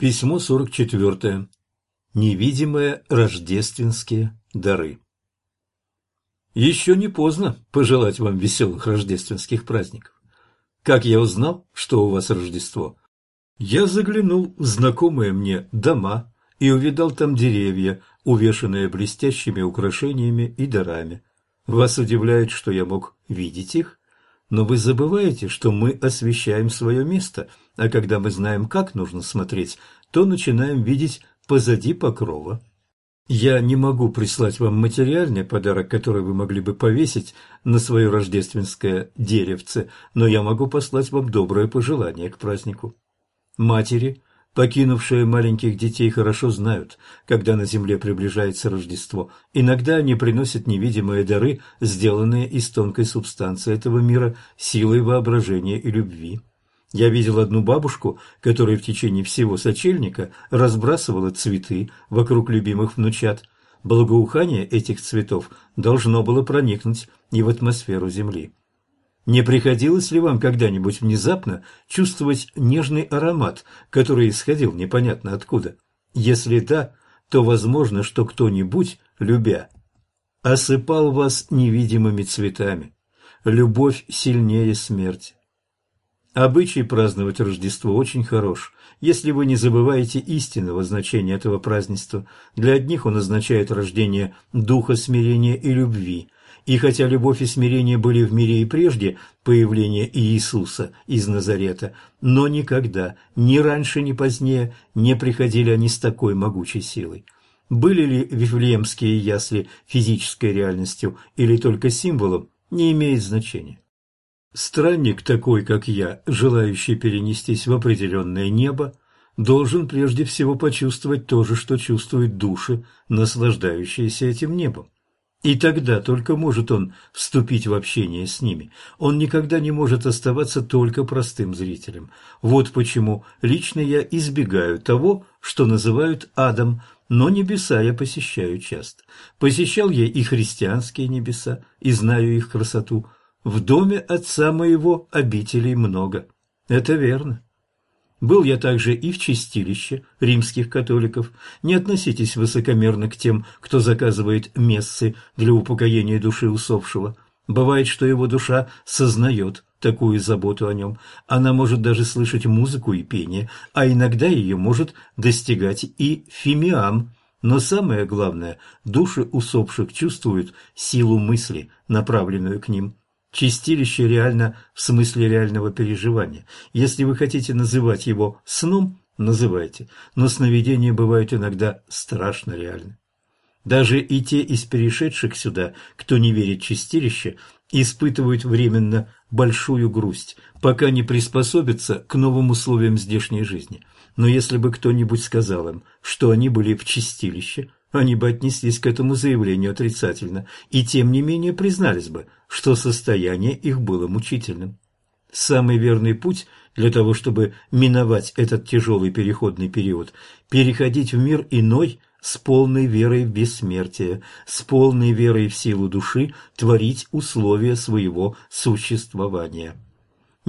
Письмо 44. Невидимые рождественские дары. Еще не поздно пожелать вам веселых рождественских праздников. Как я узнал, что у вас Рождество? Я заглянул в знакомые мне дома и увидал там деревья, увешанные блестящими украшениями и дарами. Вас удивляет, что я мог видеть их? Но вы забываете, что мы освещаем свое место, а когда мы знаем, как нужно смотреть, то начинаем видеть позади покрова. Я не могу прислать вам материальный подарок, который вы могли бы повесить на свое рождественское деревце, но я могу послать вам доброе пожелание к празднику. Матери, покинувшие маленьких детей, хорошо знают, когда на земле приближается Рождество. Иногда они приносят невидимые дары, сделанные из тонкой субстанции этого мира, силой воображения и любви. Я видел одну бабушку, которая в течение всего сочельника разбрасывала цветы вокруг любимых внучат. Благоухание этих цветов должно было проникнуть и в атмосферу Земли. Не приходилось ли вам когда-нибудь внезапно чувствовать нежный аромат, который исходил непонятно откуда? Если да, то возможно, что кто-нибудь, любя, осыпал вас невидимыми цветами. Любовь сильнее смерти. Обычай праздновать Рождество очень хорош, если вы не забываете истинного значения этого празднества. Для одних он означает рождение духа смирения и любви. И хотя любовь и смирение были в мире и прежде появления Иисуса из Назарета, но никогда, ни раньше, ни позднее, не приходили они с такой могучей силой. Были ли вифлеемские ясли физической реальностью или только символом, не имеет значения. Странник такой, как я, желающий перенестись в определенное небо, должен прежде всего почувствовать то же, что чувствуют души, наслаждающиеся этим небом. И тогда только может он вступить в общение с ними. Он никогда не может оставаться только простым зрителем. Вот почему лично я избегаю того, что называют адом, но небеса я посещаю часто. Посещал я и христианские небеса, и знаю их красоту – в доме отца моего обителей много. Это верно. Был я также и в чистилище римских католиков. Не относитесь высокомерно к тем, кто заказывает мессы для упокоения души усопшего. Бывает, что его душа сознает такую заботу о нем. Она может даже слышать музыку и пение, а иногда ее может достигать и фимиам. Но самое главное, души усопших чувствуют силу мысли, направленную к ним. Чистилище реально в смысле реального переживания. Если вы хотите называть его сном, называйте, но сновидения бывают иногда страшно реальны. Даже и те из перешедших сюда, кто не верит в чистилище, испытывают временно большую грусть, пока не приспособятся к новым условиям здешней жизни. Но если бы кто-нибудь сказал им, что они были в чистилище, они бы отнеслись к этому заявлению отрицательно и тем не менее признались бы, что состояние их было мучительным. Самый верный путь для того, чтобы миновать этот тяжелый переходный период – переходить в мир иной с полной верой в бессмертие, с полной верой в силу души творить условия своего существования.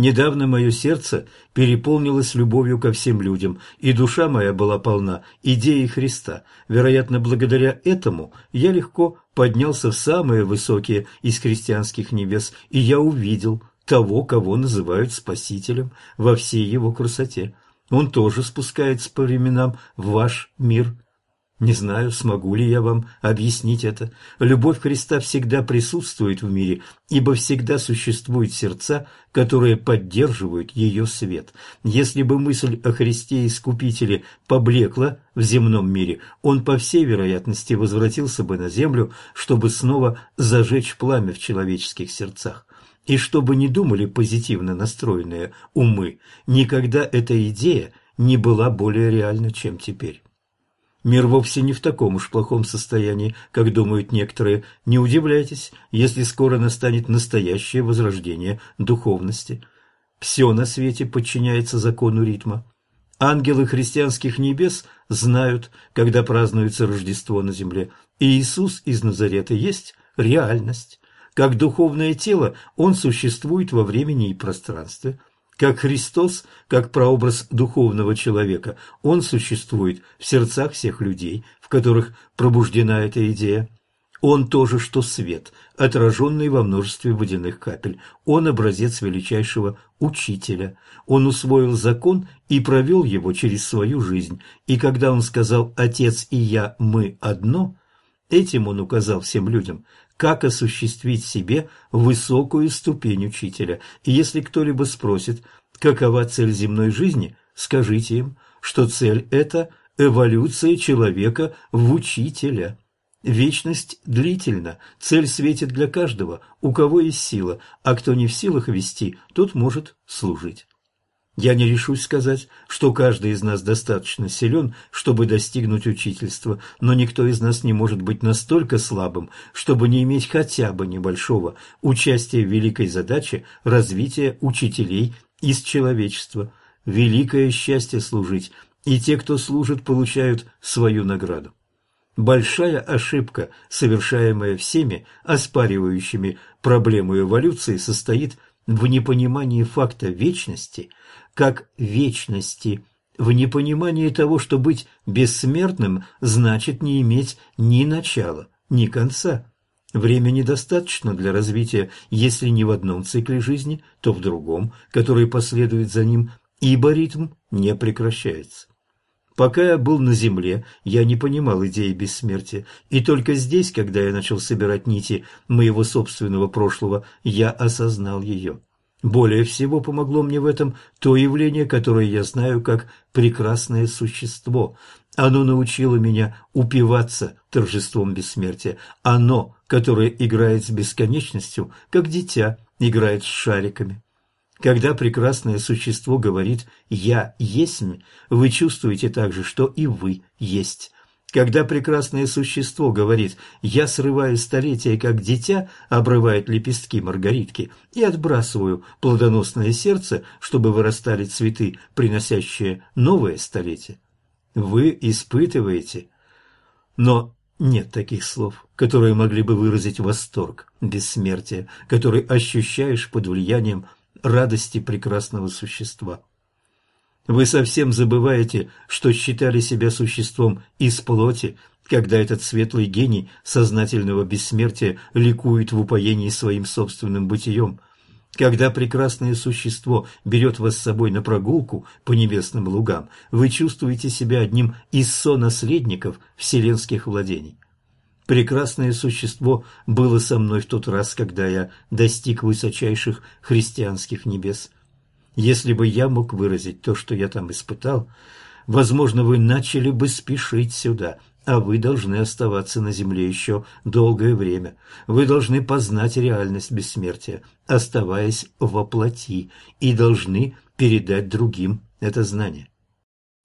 Недавно мое сердце переполнилось любовью ко всем людям, и душа моя была полна идеей Христа. Вероятно, благодаря этому я легко поднялся в самые высокие из христианских небес, и я увидел того, кого называют Спасителем во всей его красоте. Он тоже спускается по временам в ваш мир – не знаю, смогу ли я вам объяснить это. Любовь Христа всегда присутствует в мире, ибо всегда существуют сердца, которые поддерживают ее свет. Если бы мысль о Христе Искупителе поблекла в земном мире, он, по всей вероятности, возвратился бы на землю, чтобы снова зажечь пламя в человеческих сердцах. И чтобы не думали позитивно настроенные умы, никогда эта идея не была более реальна, чем теперь. Мир вовсе не в таком уж плохом состоянии, как думают некоторые. Не удивляйтесь, если скоро настанет настоящее возрождение духовности. Все на свете подчиняется закону ритма. Ангелы христианских небес знают, когда празднуется Рождество на земле. И Иисус из Назарета есть реальность. Как духовное тело, он существует во времени и пространстве – Как Христос, как прообраз духовного человека, он существует в сердцах всех людей, в которых пробуждена эта идея. Он тоже, что свет, отраженный во множестве водяных капель. Он образец величайшего учителя. Он усвоил закон и провел его через свою жизнь. И когда он сказал «Отец и я, мы одно», этим он указал всем людям, как осуществить себе высокую ступень учителя. И если кто-либо спросит, какова цель земной жизни, скажите им, что цель – это эволюция человека в учителя. Вечность длительна, цель светит для каждого, у кого есть сила, а кто не в силах вести, тот может служить. Я не решусь сказать, что каждый из нас достаточно силен, чтобы достигнуть учительства, но никто из нас не может быть настолько слабым, чтобы не иметь хотя бы небольшого участия в великой задаче развития учителей из человечества. Великое счастье служить, и те, кто служит, получают свою награду. Большая ошибка, совершаемая всеми, оспаривающими проблему эволюции, состоит в непонимании факта вечности как вечности, в непонимании того, что быть бессмертным значит не иметь ни начала, ни конца. Времени достаточно для развития, если не в одном цикле жизни, то в другом, который последует за ним, ибо ритм не прекращается. Пока я был на земле, я не понимал идеи бессмертия, и только здесь, когда я начал собирать нити моего собственного прошлого, я осознал ее. Более всего помогло мне в этом то явление, которое я знаю как прекрасное существо. Оно научило меня упиваться торжеством бессмертия. Оно, которое играет с бесконечностью, как дитя играет с шариками. Когда прекрасное существо говорит «я есть», вы чувствуете также, что и вы есть. Когда прекрасное существо говорит «я срываю столетия, как дитя», обрывает лепестки маргаритки и отбрасываю плодоносное сердце, чтобы вырастали цветы, приносящие новое столетие, вы испытываете. Но нет таких слов, которые могли бы выразить восторг бессмертия, который ощущаешь под влиянием радости прекрасного существа. Вы совсем забываете, что считали себя существом из плоти, когда этот светлый гений сознательного бессмертия ликует в упоении своим собственным бытием. Когда прекрасное существо берет вас с собой на прогулку по небесным лугам, вы чувствуете себя одним из сонаследников вселенских владений. Прекрасное существо было со мной в тот раз, когда я достиг высочайших христианских небес. Если бы я мог выразить то, что я там испытал, возможно, вы начали бы спешить сюда, а вы должны оставаться на земле еще долгое время. Вы должны познать реальность бессмертия, оставаясь во плоти, и должны передать другим это знание.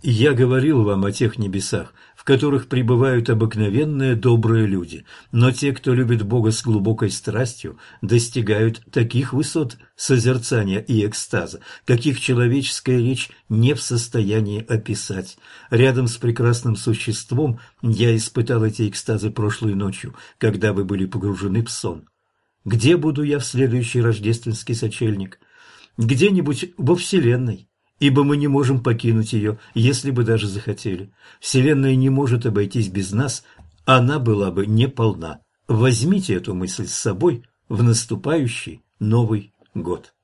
Я говорил вам о тех небесах, в которых пребывают обыкновенные добрые люди, но те, кто любит Бога с глубокой страстью, достигают таких высот созерцания и экстаза, каких человеческая речь не в состоянии описать. Рядом с прекрасным существом я испытал эти экстазы прошлой ночью, когда вы были погружены в сон. Где буду я в следующий рождественский сочельник? Где-нибудь во Вселенной ибо мы не можем покинуть ее, если бы даже захотели. Вселенная не может обойтись без нас, она была бы неполна. Возьмите эту мысль с собой в наступающий Новый год.